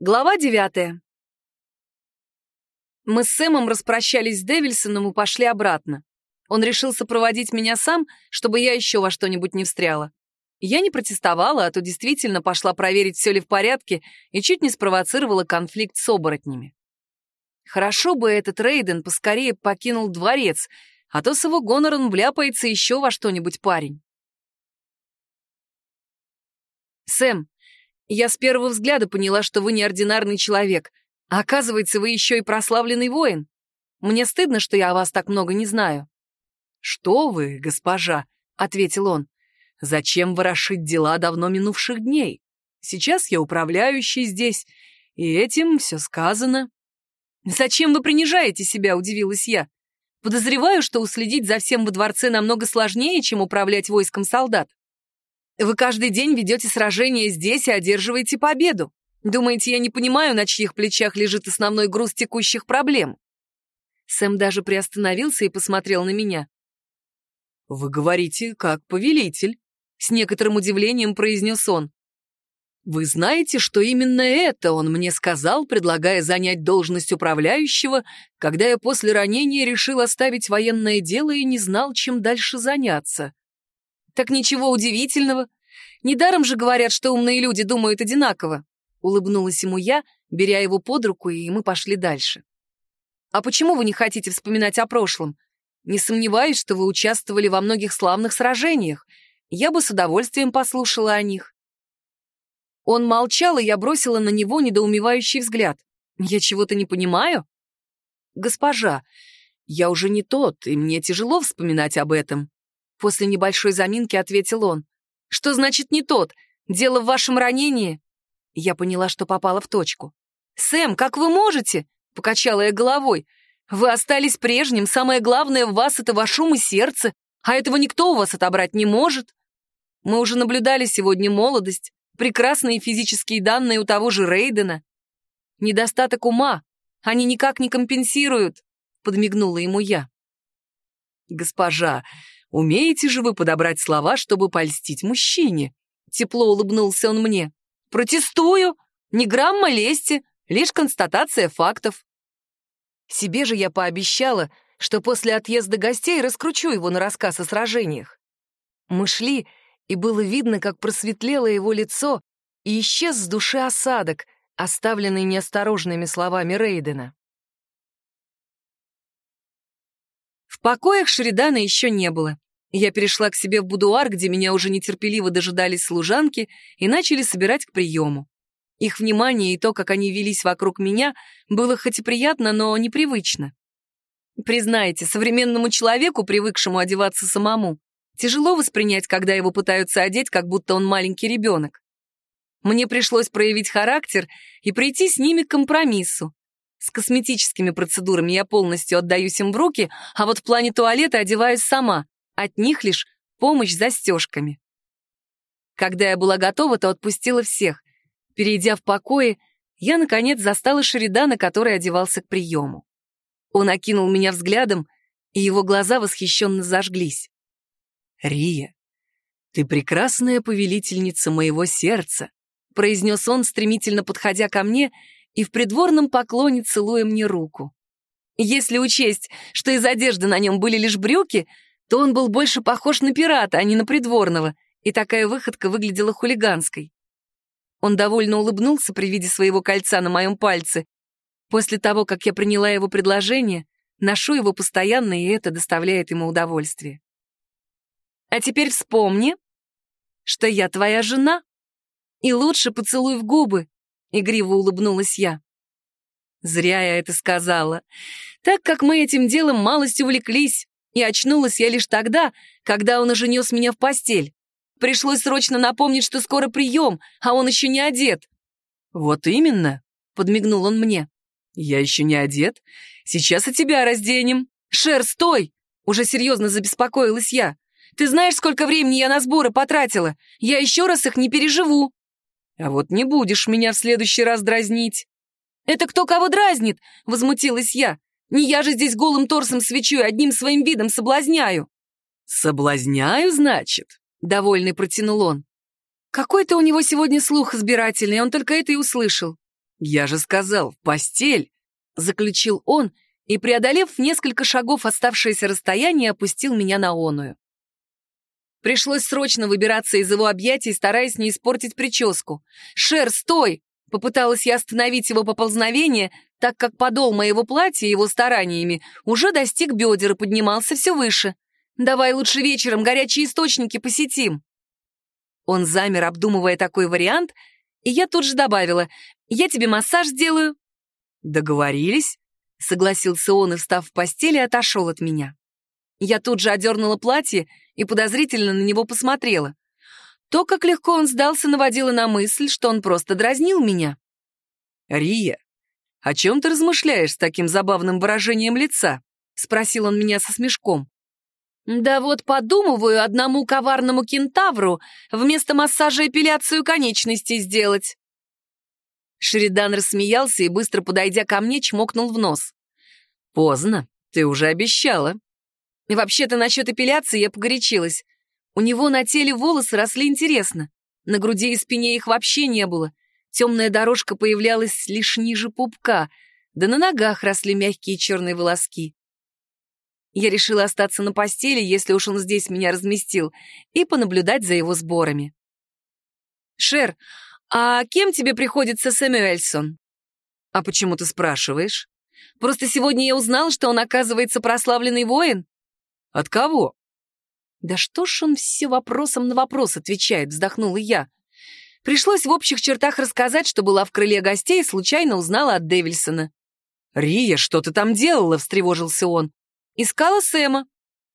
Глава девятая. Мы с Сэмом распрощались с Девильсоном и пошли обратно. Он решил сопроводить меня сам, чтобы я еще во что-нибудь не встряла. Я не протестовала, а то действительно пошла проверить, все ли в порядке, и чуть не спровоцировала конфликт с оборотнями. Хорошо бы этот Рейден поскорее покинул дворец, а то с его гонором вляпается еще во что-нибудь парень. «Сэм, я с первого взгляда поняла, что вы неординарный человек. А оказывается, вы еще и прославленный воин. Мне стыдно, что я о вас так много не знаю». «Что вы, госпожа?» — ответил он. «Зачем ворошить дела давно минувших дней? Сейчас я управляющий здесь, и этим все сказано». «Зачем вы принижаете себя?» — удивилась я. «Подозреваю, что уследить за всем во дворце намного сложнее, чем управлять войском солдат. Вы каждый день ведете сражения здесь и одерживаете победу. Думаете, я не понимаю, на чьих плечах лежит основной груз текущих проблем?» Сэм даже приостановился и посмотрел на меня. «Вы говорите, как повелитель», — с некоторым удивлением произнес он. «Вы знаете, что именно это он мне сказал, предлагая занять должность управляющего, когда я после ранения решил оставить военное дело и не знал, чем дальше заняться?» Так ничего удивительного. Недаром же говорят, что умные люди думают одинаково. Улыбнулась ему я, беря его под руку, и мы пошли дальше. А почему вы не хотите вспоминать о прошлом? Не сомневаюсь, что вы участвовали во многих славных сражениях. Я бы с удовольствием послушала о них. Он молчал, и я бросила на него недоумевающий взгляд. Я чего-то не понимаю? Госпожа, я уже не тот, и мне тяжело вспоминать об этом. После небольшой заминки ответил он. «Что значит не тот? Дело в вашем ранении?» Я поняла, что попала в точку. «Сэм, как вы можете?» — покачала я головой. «Вы остались прежним, самое главное в вас — это ваш ум и сердце, а этого никто у вас отобрать не может. Мы уже наблюдали сегодня молодость, прекрасные физические данные у того же Рейдена. Недостаток ума они никак не компенсируют», — подмигнула ему я. «Госпожа, Умеете же вы подобрать слова, чтобы польстить мужчине?» Тепло улыбнулся он мне. «Протестую! Ни грамма лести, лишь констатация фактов». Себе же я пообещала, что после отъезда гостей раскручу его на рассказ о сражениях. Мы шли, и было видно, как просветлело его лицо, и исчез с души осадок, оставленный неосторожными словами Рейдена. Покоях Шеридана еще не было. Я перешла к себе в будуар, где меня уже нетерпеливо дожидались служанки и начали собирать к приему. Их внимание и то, как они велись вокруг меня, было хоть и приятно, но непривычно. Признайте, современному человеку, привыкшему одеваться самому, тяжело воспринять, когда его пытаются одеть, как будто он маленький ребенок. Мне пришлось проявить характер и прийти с ними к компромиссу. С косметическими процедурами я полностью отдаюсь им в руки, а вот в плане туалета одеваюсь сама. От них лишь помощь застежками. Когда я была готова, то отпустила всех. Перейдя в покое, я, наконец, застала Шеридана, который одевался к приему. Он окинул меня взглядом, и его глаза восхищенно зажглись. «Рия, ты прекрасная повелительница моего сердца», произнес он, стремительно подходя ко мне и в придворном поклоне целуя мне руку. Если учесть, что из одежды на нем были лишь брюки, то он был больше похож на пирата, а не на придворного, и такая выходка выглядела хулиганской. Он довольно улыбнулся при виде своего кольца на моем пальце. После того, как я приняла его предложение, ношу его постоянно, и это доставляет ему удовольствие. А теперь вспомни, что я твоя жена, и лучше поцелуй в губы, — игриво улыбнулась я. Зря я это сказала, так как мы этим делом малость увлеклись, и очнулась я лишь тогда, когда он уже нес меня в постель. Пришлось срочно напомнить, что скоро прием, а он еще не одет. «Вот именно», — подмигнул он мне. «Я еще не одет. Сейчас и тебя разденем». «Шер, стой!» — уже серьезно забеспокоилась я. «Ты знаешь, сколько времени я на сборы потратила? Я еще раз их не переживу». А вот не будешь меня в следующий раз дразнить. Это кто кого дразнит? Возмутилась я. Не я же здесь голым торсом свечу и одним своим видом соблазняю. Соблазняю, значит? Довольный протянул он. Какой-то у него сегодня слух избирательный, он только это и услышал. «Я же сказал, в постель!» — заключил он и, преодолев несколько шагов оставшееся расстояние, опустил меня на оную. Пришлось срочно выбираться из его объятий, стараясь не испортить прическу. «Шер, стой!» — попыталась я остановить его поползновение, так как подол моего платья его стараниями уже достиг бедер и поднимался все выше. «Давай лучше вечером горячие источники посетим». Он замер, обдумывая такой вариант, и я тут же добавила, «Я тебе массаж сделаю». «Договорились?» — согласился он и, встав в постели, отошел от меня. Я тут же одернула платье и подозрительно на него посмотрела. То, как легко он сдался, наводило на мысль, что он просто дразнил меня. «Рия, о чем ты размышляешь с таким забавным выражением лица?» — спросил он меня со смешком. «Да вот подумываю одному коварному кентавру вместо массажа эпиляцию конечностей сделать». Шеридан рассмеялся и, быстро подойдя ко мне, чмокнул в нос. «Поздно, ты уже обещала». Вообще-то насчет эпиляции я погорячилась. У него на теле волосы росли интересно. На груди и спине их вообще не было. Темная дорожка появлялась лишь ниже пупка, да на ногах росли мягкие черные волоски. Я решила остаться на постели, если уж он здесь меня разместил, и понаблюдать за его сборами. «Шер, а кем тебе приходится Сэмюэльсон?» «А почему ты спрашиваешь?» «Просто сегодня я узнал, что он, оказывается, прославленный воин». «От кого?» «Да что ж он все вопросом на вопрос отвечает», — вздохнула я. Пришлось в общих чертах рассказать, что была в крыле гостей и случайно узнала от Дэвильсона. «Рия, что ты там делала?» — встревожился он. «Искала Сэма».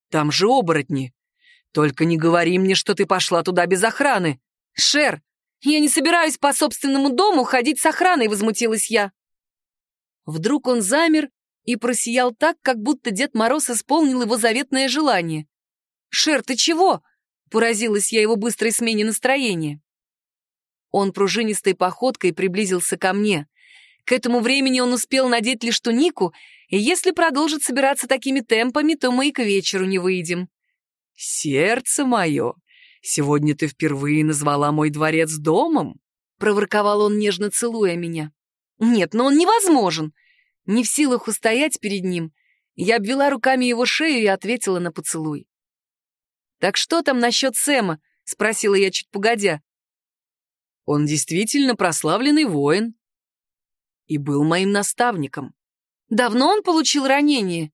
«Там же оборотни. Только не говори мне, что ты пошла туда без охраны». «Шер, я не собираюсь по собственному дому ходить с охраной», — возмутилась я. Вдруг он замер и просиял так, как будто Дед Мороз исполнил его заветное желание. «Шер, ты чего?» — поразилась я его быстрой смене настроения. Он пружинистой походкой приблизился ко мне. К этому времени он успел надеть лишь тунику, и если продолжит собираться такими темпами, то мы и к вечеру не выйдем. «Сердце мое, сегодня ты впервые назвала мой дворец домом?» — проворковал он, нежно целуя меня. «Нет, но он невозможен!» Не в силах устоять перед ним, я обвела руками его шею и ответила на поцелуй. «Так что там насчет Сэма?» — спросила я чуть погодя. «Он действительно прославленный воин и был моим наставником. Давно он получил ранение?»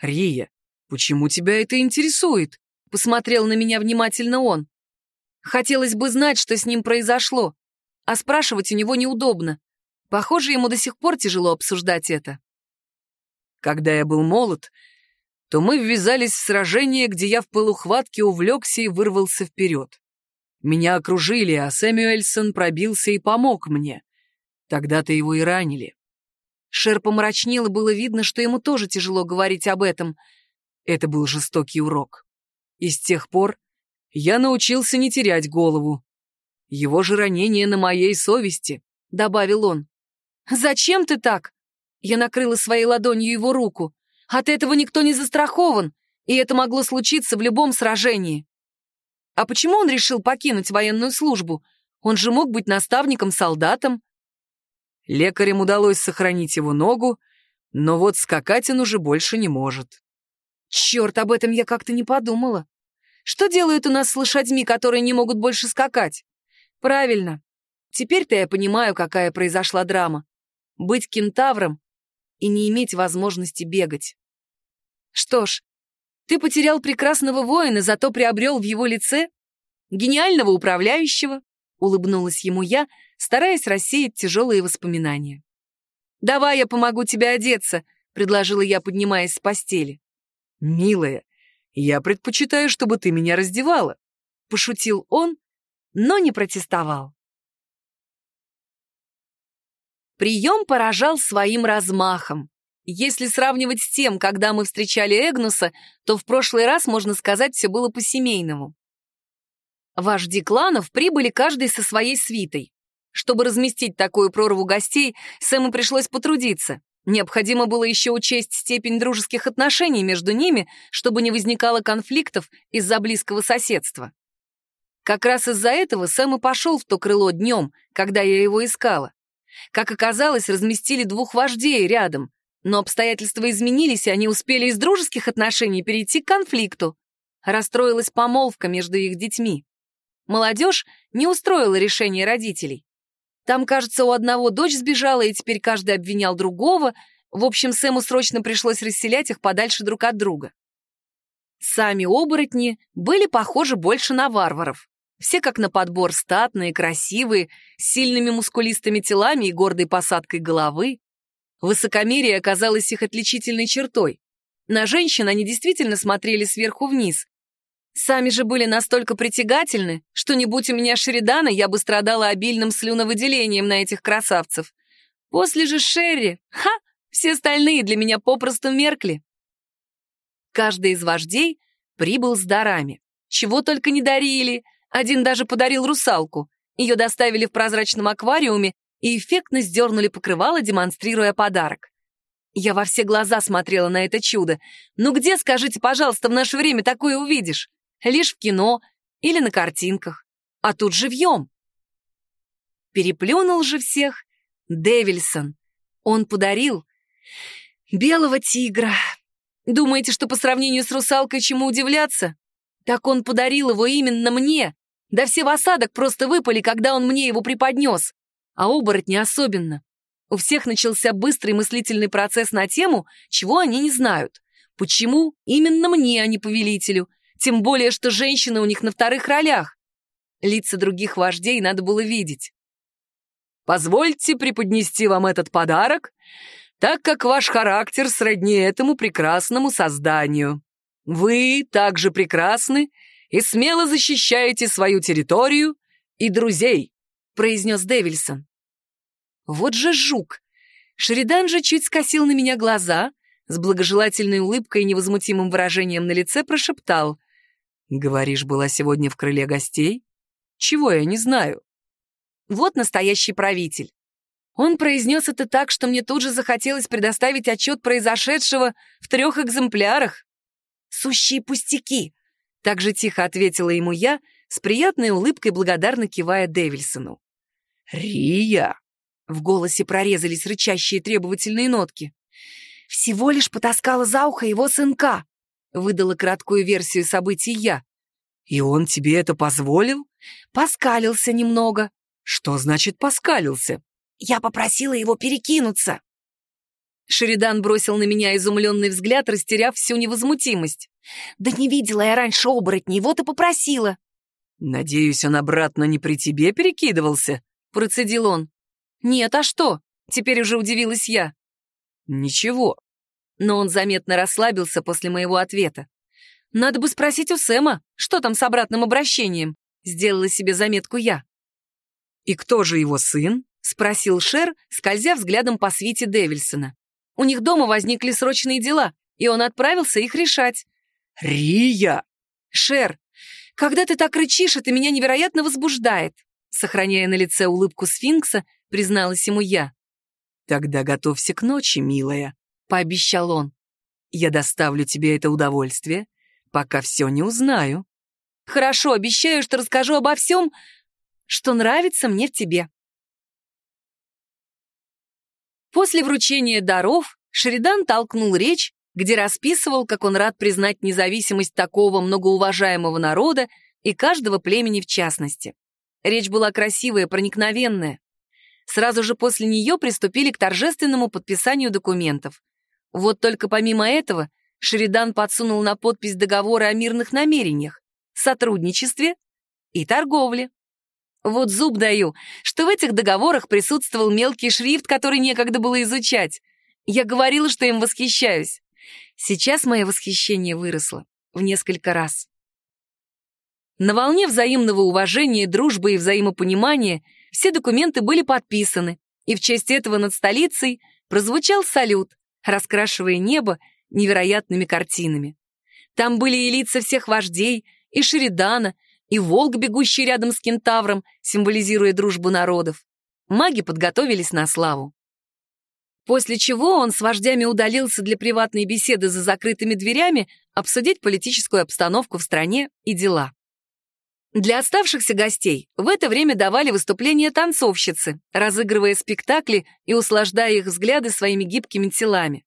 «Рия, почему тебя это интересует?» — посмотрел на меня внимательно он. Хотелось бы знать, что с ним произошло, а спрашивать у него неудобно. Похоже, ему до сих пор тяжело обсуждать это. Когда я был молод, то мы ввязались в сражение, где я в полухватке увлекся и вырвался вперед. Меня окружили, а Сэмюэльсон пробился и помог мне. Тогда-то его и ранили. Шер помрачнел, и было видно, что ему тоже тяжело говорить об этом. Это был жестокий урок. И с тех пор я научился не терять голову. Его же ранение на моей совести, — добавил он. «Зачем ты так?» Я накрыла своей ладонью его руку. От этого никто не застрахован, и это могло случиться в любом сражении. А почему он решил покинуть военную службу? Он же мог быть наставником-солдатом. Лекарям удалось сохранить его ногу, но вот скакать он уже больше не может. Черт, об этом я как-то не подумала. Что делают у нас с лошадьми, которые не могут больше скакать? Правильно. Теперь-то я понимаю, какая произошла драма. Быть кентавром и не иметь возможности бегать. Что ж, ты потерял прекрасного воина, зато приобрел в его лице гениального управляющего, улыбнулась ему я, стараясь рассеять тяжелые воспоминания. «Давай я помогу тебе одеться», — предложила я, поднимаясь с постели. «Милая, я предпочитаю, чтобы ты меня раздевала», — пошутил он, но не протестовал. Прием поражал своим размахом. Если сравнивать с тем, когда мы встречали Эгнуса, то в прошлый раз, можно сказать, все было по-семейному. Вожди кланов прибыли каждый со своей свитой. Чтобы разместить такую прорву гостей, Сэму пришлось потрудиться. Необходимо было еще учесть степень дружеских отношений между ними, чтобы не возникало конфликтов из-за близкого соседства. Как раз из-за этого Сэм и пошел в то крыло днем, когда я его искала. Как оказалось, разместили двух вождей рядом, но обстоятельства изменились, и они успели из дружеских отношений перейти к конфликту. Расстроилась помолвка между их детьми. Молодежь не устроила решение родителей. Там, кажется, у одного дочь сбежала, и теперь каждый обвинял другого. В общем, Сэму срочно пришлось расселять их подальше друг от друга. Сами оборотни были похожи больше на варваров. Все как на подбор статные, красивые, с сильными мускулистыми телами и гордой посадкой головы. Высокомерие оказалось их отличительной чертой. На женщин они действительно смотрели сверху вниз. Сами же были настолько притягательны, что не будь у меня Шеридана, я бы страдала обильным слюновыделением на этих красавцев. После же Шерри, ха, все остальные для меня попросту меркли. Каждый из вождей прибыл с дарами. Чего только не дарили. Один даже подарил русалку. Ее доставили в прозрачном аквариуме и эффектно сдернули покрывало, демонстрируя подарок. Я во все глаза смотрела на это чудо. Ну где, скажите, пожалуйста, в наше время такое увидишь? Лишь в кино или на картинках. А тут живьем. Переплюнул же всех Девильсон. Он подарил белого тигра. Думаете, что по сравнению с русалкой чему удивляться? Так он подарил его именно мне. Да все в осадок просто выпали, когда он мне его преподнес. А оборотни особенно. У всех начался быстрый мыслительный процесс на тему, чего они не знают. Почему именно мне, а не повелителю? Тем более, что женщины у них на вторых ролях. Лица других вождей надо было видеть. «Позвольте преподнести вам этот подарок так как ваш характер сродни этому прекрасному созданию. Вы также прекрасны и смело защищаете свою территорию и друзей», — произнес Девильсон. «Вот же жук! Шеридан же чуть скосил на меня глаза, с благожелательной улыбкой и невозмутимым выражением на лице прошептал. «Говоришь, была сегодня в крыле гостей? Чего я не знаю?» Вот настоящий правитель. Он произнес это так, что мне тут же захотелось предоставить отчет произошедшего в трех экземплярах. «Сущие пустяки!» — так же тихо ответила ему я, с приятной улыбкой благодарно кивая Дэвильсону. «Рия!» — в голосе прорезались рычащие требовательные нотки. «Всего лишь потаскала за ухо его сынка», — выдала краткую версию событий я. «И он тебе это позволил?» «Поскалился немного». «Что значит поскалился?» Я попросила его перекинуться. Шеридан бросил на меня изумленный взгляд, растеряв всю невозмутимость. «Да не видела я раньше оборотней, вот и попросила». «Надеюсь, он обратно не при тебе перекидывался?» — процедил он. «Нет, а что?» — теперь уже удивилась я. «Ничего». Но он заметно расслабился после моего ответа. «Надо бы спросить у Сэма, что там с обратным обращением?» — сделала себе заметку я. «И кто же его сын?» — спросил Шер, скользя взглядом по свите Девильсона. У них дома возникли срочные дела, и он отправился их решать. «Рия!» «Шер, когда ты так рычишь, это меня невероятно возбуждает», сохраняя на лице улыбку сфинкса, призналась ему я. «Тогда готовься к ночи, милая», — пообещал он. «Я доставлю тебе это удовольствие, пока все не узнаю». «Хорошо, обещаю, что расскажу обо всем, что нравится мне в тебе». После вручения даров Шеридан толкнул речь, где расписывал, как он рад признать независимость такого многоуважаемого народа и каждого племени в частности. Речь была красивая, проникновенная. Сразу же после нее приступили к торжественному подписанию документов. Вот только помимо этого Шеридан подсунул на подпись договоры о мирных намерениях, сотрудничестве и торговле. Вот зуб даю, что в этих договорах присутствовал мелкий шрифт, который некогда было изучать. Я говорила, что им восхищаюсь. Сейчас мое восхищение выросло в несколько раз. На волне взаимного уважения, дружбы и взаимопонимания все документы были подписаны, и в честь этого над столицей прозвучал салют, раскрашивая небо невероятными картинами. Там были и лица всех вождей, и Шеридана, и волк, бегущий рядом с кентавром, символизируя дружбу народов. Маги подготовились на славу. После чего он с вождями удалился для приватной беседы за закрытыми дверями обсудить политическую обстановку в стране и дела. Для оставшихся гостей в это время давали выступления танцовщицы, разыгрывая спектакли и услаждая их взгляды своими гибкими телами.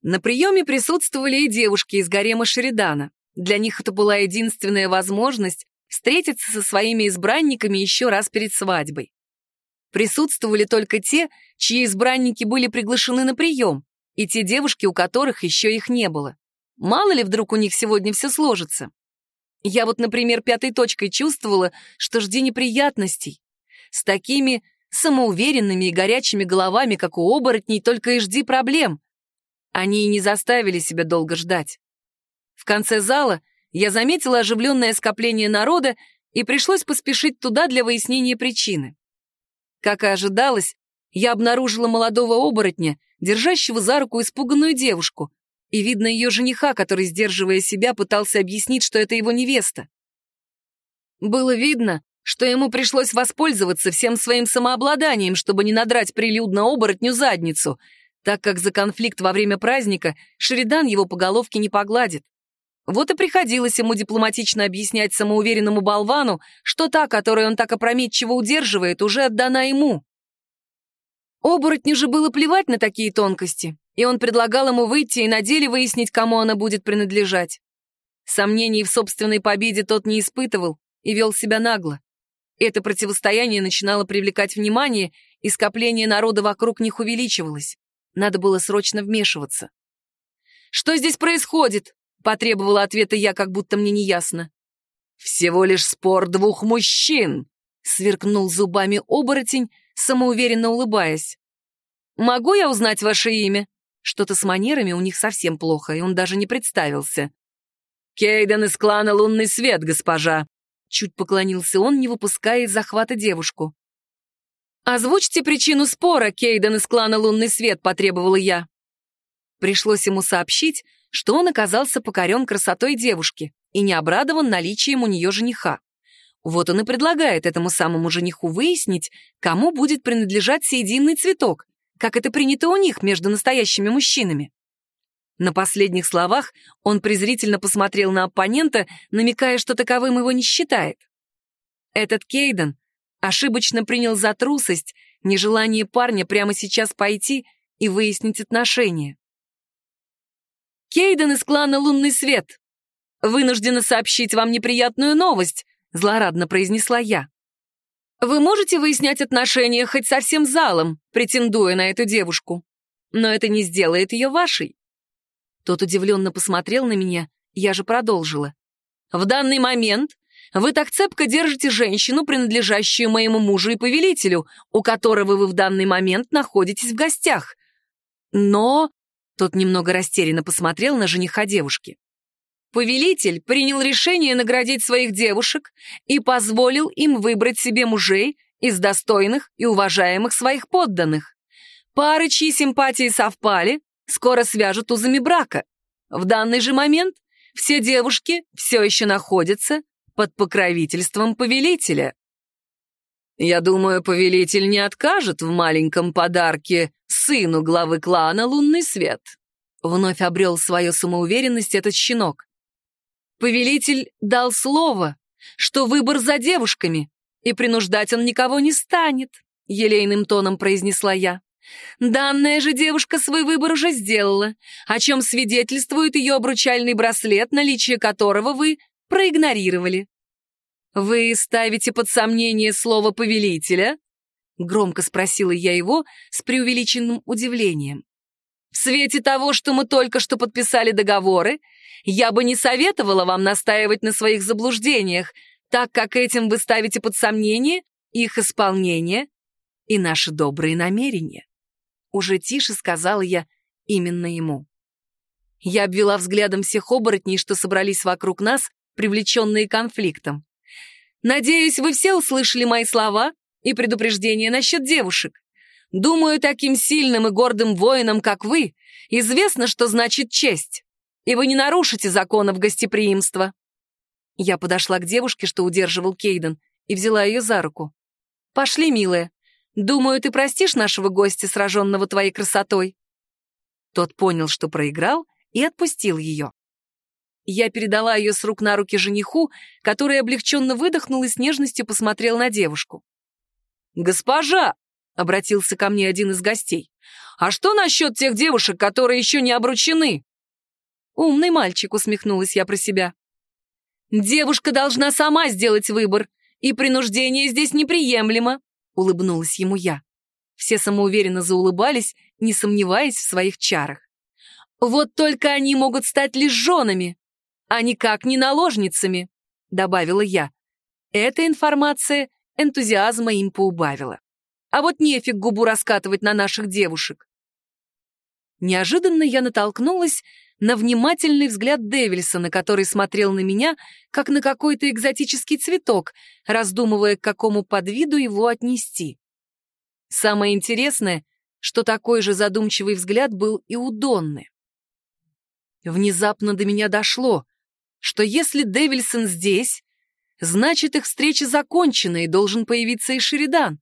На приеме присутствовали и девушки из гарема Шеридана. Для них это была единственная возможность встретиться со своими избранниками еще раз перед свадьбой. Присутствовали только те, чьи избранники были приглашены на прием, и те девушки, у которых еще их не было. Мало ли вдруг у них сегодня все сложится. Я вот, например, пятой точкой чувствовала, что жди неприятностей. С такими самоуверенными и горячими головами, как у оборотней, только и жди проблем. Они и не заставили себя долго ждать. В конце зала я заметила оживленное скопление народа и пришлось поспешить туда для выяснения причины. Как и ожидалось, я обнаружила молодого оборотня, держащего за руку испуганную девушку, и видно ее жениха, который, сдерживая себя, пытался объяснить, что это его невеста. Было видно, что ему пришлось воспользоваться всем своим самообладанием, чтобы не надрать прилюдно оборотню задницу, так как за конфликт во время праздника Шеридан его по головке не погладит. Вот и приходилось ему дипломатично объяснять самоуверенному болвану, что та, которую он так опрометчиво удерживает, уже отдана ему. Оборотню же было плевать на такие тонкости и он предлагал ему выйти и на деле выяснить, кому она будет принадлежать. Сомнений в собственной победе тот не испытывал и вел себя нагло. Это противостояние начинало привлекать внимание, и скопление народа вокруг них увеличивалось. Надо было срочно вмешиваться. «Что здесь происходит?» — потребовала ответа я, как будто мне не ясно. «Всего лишь спор двух мужчин!» — сверкнул зубами оборотень, самоуверенно улыбаясь. «Могу я узнать ваше имя?» Что-то с манерами у них совсем плохо, и он даже не представился. «Кейден из клана Лунный Свет, госпожа!» Чуть поклонился он, не выпуская из захвата девушку. «Озвучьте причину спора, Кейден из клана Лунный Свет», — потребовала я. Пришлось ему сообщить, что он оказался покорен красотой девушки и не обрадован наличием у нее жениха. Вот он и предлагает этому самому жениху выяснить, кому будет принадлежать сейдинный цветок, как это принято у них между настоящими мужчинами. На последних словах он презрительно посмотрел на оппонента, намекая, что таковым его не считает. Этот Кейден ошибочно принял за трусость нежелание парня прямо сейчас пойти и выяснить отношения. «Кейден из клана Лунный Свет. Вынуждена сообщить вам неприятную новость», — злорадно произнесла я. Вы можете выяснять отношения хоть со всем залом, претендуя на эту девушку, но это не сделает ее вашей. Тот удивленно посмотрел на меня, я же продолжила. В данный момент вы так цепко держите женщину, принадлежащую моему мужу и повелителю, у которого вы в данный момент находитесь в гостях. Но... Тот немного растерянно посмотрел на жениха девушки. Повелитель принял решение наградить своих девушек и позволил им выбрать себе мужей из достойных и уважаемых своих подданных. Пары, чьи симпатии совпали, скоро свяжут узами брака. В данный же момент все девушки все еще находятся под покровительством повелителя. Я думаю, повелитель не откажет в маленьком подарке сыну главы клана «Лунный свет». Вновь обрел свою самоуверенность этот щенок. Повелитель дал слово, что выбор за девушками, и принуждать он никого не станет, елейным тоном произнесла я. Данная же девушка свой выбор уже сделала, о чем свидетельствует ее обручальный браслет, наличие которого вы проигнорировали. «Вы ставите под сомнение слово повелителя?» — громко спросила я его с преувеличенным удивлением. «В свете того, что мы только что подписали договоры, я бы не советовала вам настаивать на своих заблуждениях, так как этим вы ставите под сомнение их исполнение и наши добрые намерения. Уже тише сказала я именно ему. Я обвела взглядом всех оборотней, что собрались вокруг нас, привлеченные конфликтом. Надеюсь, вы все услышали мои слова и предупреждения насчет девушек. Думаю, таким сильным и гордым воинам, как вы, известно, что значит честь и вы не нарушите законов гостеприимства». Я подошла к девушке, что удерживал Кейден, и взяла ее за руку. «Пошли, милая. Думаю, ты простишь нашего гостя, сраженного твоей красотой?» Тот понял, что проиграл, и отпустил ее. Я передала ее с рук на руки жениху, который облегченно выдохнул и с нежностью посмотрел на девушку. «Госпожа!» — обратился ко мне один из гостей. «А что насчет тех девушек, которые еще не обручены?» «Умный мальчик», — усмехнулась я про себя. «Девушка должна сама сделать выбор, и принуждение здесь неприемлемо», — улыбнулась ему я. Все самоуверенно заулыбались, не сомневаясь в своих чарах. «Вот только они могут стать лишь женами, а никак не наложницами», — добавила я. Эта информация энтузиазма им поубавила. А вот нефиг губу раскатывать на наших девушек. Неожиданно я натолкнулась на внимательный взгляд Девильсона, который смотрел на меня, как на какой-то экзотический цветок, раздумывая, к какому подвиду его отнести. Самое интересное, что такой же задумчивый взгляд был и у Донны. Внезапно до меня дошло, что если Девильсон здесь, значит, их встреча закончена и должен появиться и Шеридан.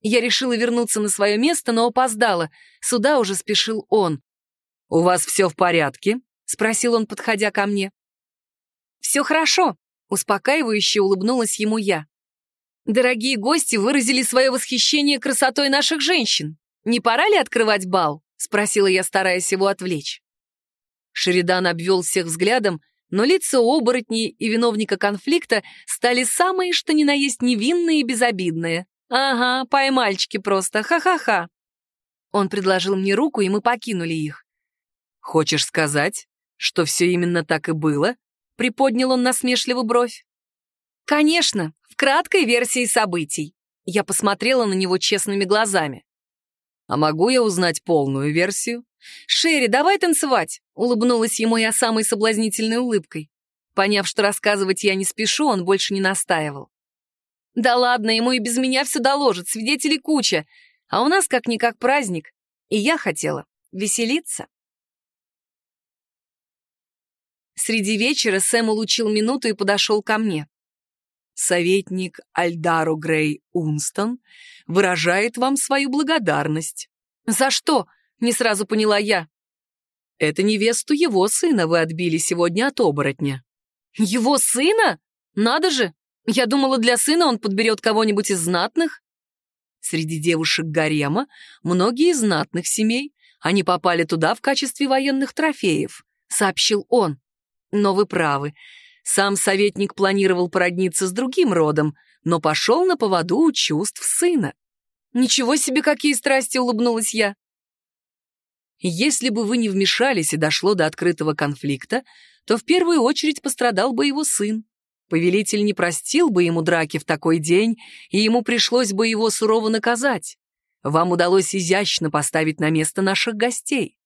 Я решила вернуться на свое место, но опоздала. Сюда уже спешил он. «У вас все в порядке?» — спросил он, подходя ко мне. «Все хорошо», — успокаивающе улыбнулась ему я. Дорогие гости выразили свое восхищение красотой наших женщин. Не пора ли открывать бал? Спросила я, стараясь его отвлечь. Шеридан обвел всех взглядом, но лица оборотней и виновника конфликта стали самые, что ни на есть, невинные и безобидные. Ага, поймальчики просто, ха-ха-ха. Он предложил мне руку, и мы покинули их. «Хочешь сказать, что все именно так и было?» — приподнял он насмешливо бровь. «Конечно, в краткой версии событий». Я посмотрела на него честными глазами. «А могу я узнать полную версию?» «Шерри, давай танцевать!» — улыбнулась ему я самой соблазнительной улыбкой. Поняв, что рассказывать я не спешу, он больше не настаивал. «Да ладно, ему и без меня все доложат, свидетелей куча, а у нас как-никак праздник, и я хотела веселиться». Среди вечера Сэм улучил минуту и подошел ко мне советник Альдару Грей Унстон выражает вам свою благодарность. За что? Не сразу поняла я. Это невесту его сына вы отбили сегодня от оборотня. Его сына? Надо же! Я думала, для сына он подберет кого-нибудь из знатных. Среди девушек гарема многие из знатных семей. Они попали туда в качестве военных трофеев, сообщил он. Но вы правы, сам советник планировал породниться с другим родом, но пошел на поводу у чувств сына. «Ничего себе, какие страсти!» — улыбнулась я. «Если бы вы не вмешались и дошло до открытого конфликта, то в первую очередь пострадал бы его сын. Повелитель не простил бы ему драки в такой день, и ему пришлось бы его сурово наказать. Вам удалось изящно поставить на место наших гостей.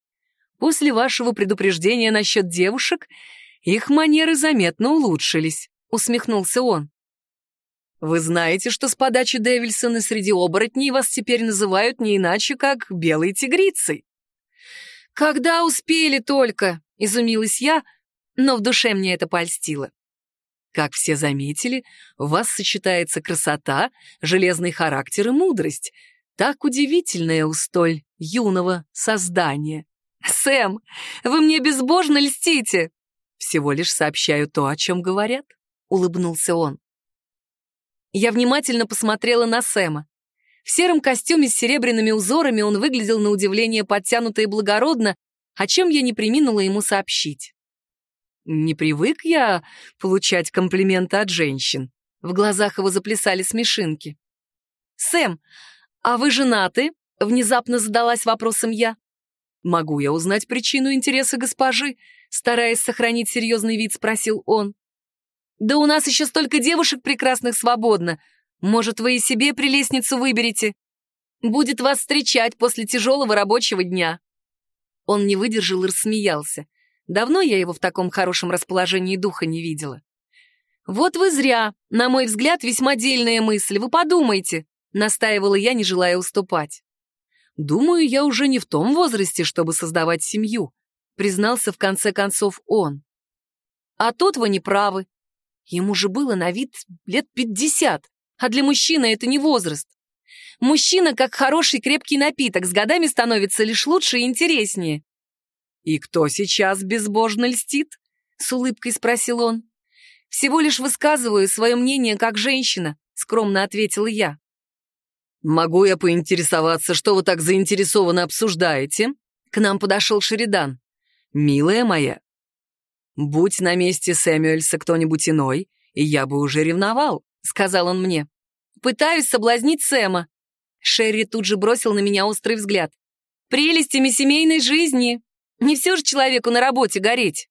После вашего предупреждения насчет девушек их манеры заметно улучшились, усмехнулся он. Вы знаете, что с подачи Дэвильсона среди оборотней вас теперь называют не иначе, как белой тигрицей. Когда успели только, изумилась я, но в душе мне это польстило. Как все заметили, у вас сочетается красота, железный характер и мудрость. Так удивительная у столь юного создания. «Сэм, вы мне безбожно льстите!» Всего лишь сообщаю то, о чем говорят», — улыбнулся он. Я внимательно посмотрела на Сэма. В сером костюме с серебряными узорами он выглядел на удивление подтянуто и благородно, о чем я не приминула ему сообщить. Не привык я получать комплименты от женщин. В глазах его заплясали смешинки. «Сэм, а вы женаты?» — внезапно задалась вопросом я. «Могу я узнать причину интереса госпожи?» Стараясь сохранить серьезный вид, спросил он. «Да у нас еще столько девушек прекрасных свободно. Может, вы и себе прелестницу выберете? Будет вас встречать после тяжелого рабочего дня». Он не выдержал и рассмеялся. Давно я его в таком хорошем расположении духа не видела. «Вот вы зря. На мой взгляд, весьма дельная мысль. Вы подумайте», — настаивала я, не желая уступать. «Думаю, я уже не в том возрасте, чтобы создавать семью», признался в конце концов он. А тот вы не правы. Ему же было на вид лет пятьдесят, а для мужчины это не возраст. Мужчина, как хороший крепкий напиток, с годами становится лишь лучше и интереснее. И кто сейчас безбожно льстит? — с улыбкой спросил он. «Всего лишь высказываю свое мнение как женщина», — скромно ответила я. «Могу я поинтересоваться, что вы так заинтересованно обсуждаете?» К нам подошел Шеридан. «Милая моя, будь на месте Сэмюэльса кто-нибудь иной, и я бы уже ревновал», — сказал он мне. «Пытаюсь соблазнить Сэма». Шерри тут же бросил на меня острый взгляд. «Прелестями семейной жизни. Не все же человеку на работе гореть».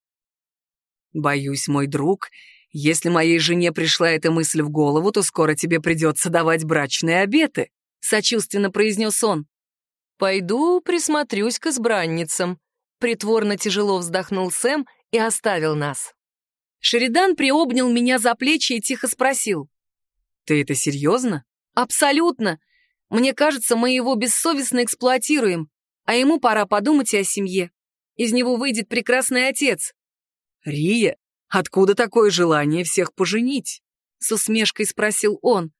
«Боюсь, мой друг, если моей жене пришла эта мысль в голову, то скоро тебе придется давать брачные обеты», — сочувственно произнес он. «Пойду присмотрюсь к избранницам», — притворно тяжело вздохнул Сэм и оставил нас. Шеридан приобнял меня за плечи и тихо спросил. «Ты это серьезно?» «Абсолютно. Мне кажется, мы его бессовестно эксплуатируем, а ему пора подумать и о семье. Из него выйдет прекрасный отец». «Рия, откуда такое желание всех поженить?» — с усмешкой спросил он.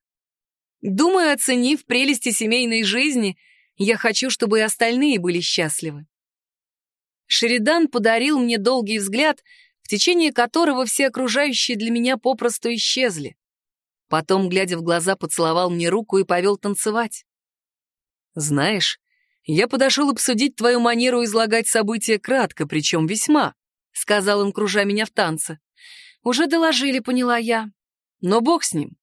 «Думаю, оценив прелести семейной жизни, я хочу, чтобы и остальные были счастливы. Шеридан подарил мне долгий взгляд, в течение которого все окружающие для меня попросту исчезли. Потом, глядя в глаза, поцеловал мне руку и повел танцевать. «Знаешь, я подошел обсудить твою манеру излагать события кратко, причем весьма», — сказал он, кружа меня в танце. «Уже доложили, поняла я. Но бог с ним.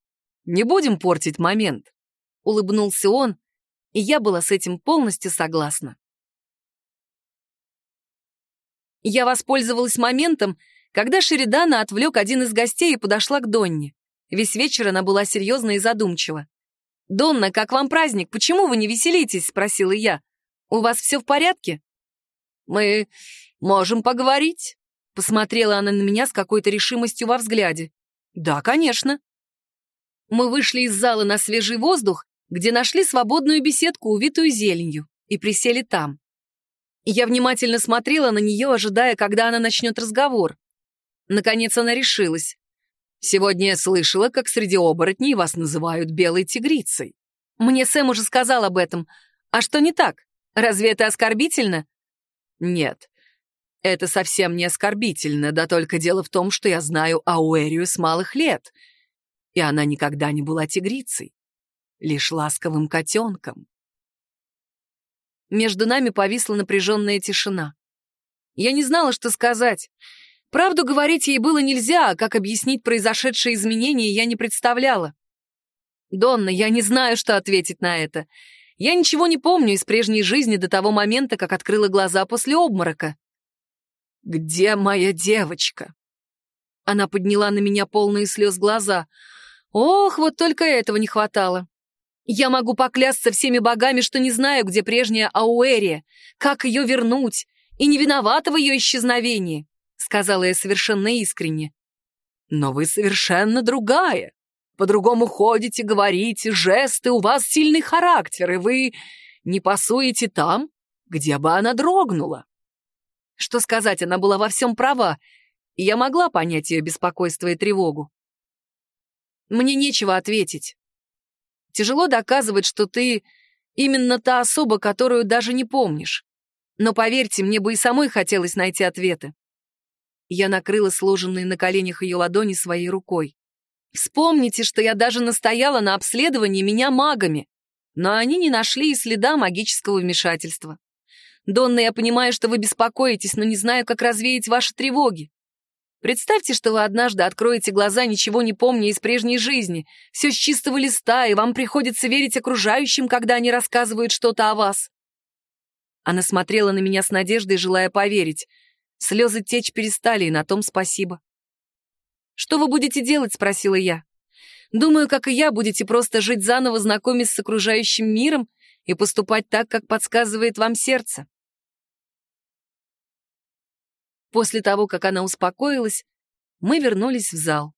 Не будем портить момент», — улыбнулся он, и я была с этим полностью согласна. Я воспользовалась моментом, когда Шеридана отвлек один из гостей и подошла к Донне. Весь вечер она была серьезна и задумчива. «Донна, как вам праздник? Почему вы не веселитесь?» — спросила я. «У вас все в порядке?» «Мы можем поговорить?» — посмотрела она на меня с какой-то решимостью во взгляде. «Да, конечно». Мы вышли из зала на свежий воздух где нашли свободную беседку, увитую зеленью, и присели там. Я внимательно смотрела на нее, ожидая, когда она начнет разговор. Наконец она решилась. «Сегодня я слышала, как среди оборотней вас называют белой тигрицей». Мне Сэм уже сказал об этом. А что не так? Разве это оскорбительно? Нет, это совсем не оскорбительно, да только дело в том, что я знаю Ауэрию с малых лет, и она никогда не была тигрицей лишь ласковым котенком. Между нами повисла напряженная тишина. Я не знала, что сказать. Правду говорить ей было нельзя, а как объяснить произошедшие изменения, я не представляла. «Донна, я не знаю, что ответить на это. Я ничего не помню из прежней жизни до того момента, как открыла глаза после обморока». «Где моя девочка?» Она подняла на меня полные слез глаза. «Ох, вот только этого не хватало. Я могу поклясться всеми богами, что не знаю, где прежняя Ауэрия, как ее вернуть, и не виновата в ее исчезновении», — сказала я совершенно искренне. «Но вы совершенно другая. По-другому ходите, говорите, жесты, у вас сильный характер, и вы не пасуете там, где бы она дрогнула». Что сказать, она была во всем права, и я могла понять ее беспокойство и тревогу. Мне нечего ответить. Тяжело доказывать, что ты именно та особа, которую даже не помнишь. Но поверьте, мне бы и самой хотелось найти ответы. Я накрыла сложенные на коленях ее ладони своей рукой. Вспомните, что я даже настояла на обследовании меня магами, но они не нашли и следа магического вмешательства. Донна, я понимаю, что вы беспокоитесь, но не знаю, как развеять ваши тревоги. Представьте, что вы однажды откроете глаза, ничего не помня из прежней жизни, все с чистого листа, и вам приходится верить окружающим, когда они рассказывают что-то о вас. Она смотрела на меня с надеждой, желая поверить. Слезы течь перестали, и на том спасибо. «Что вы будете делать?» — спросила я. «Думаю, как и я, будете просто жить заново, знакомясь с окружающим миром и поступать так, как подсказывает вам сердце». После того, как она успокоилась, мы вернулись в зал.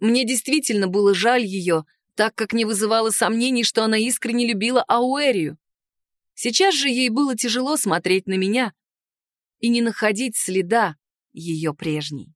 Мне действительно было жаль ее, так как не вызывало сомнений, что она искренне любила Ауэрию. Сейчас же ей было тяжело смотреть на меня и не находить следа ее прежней.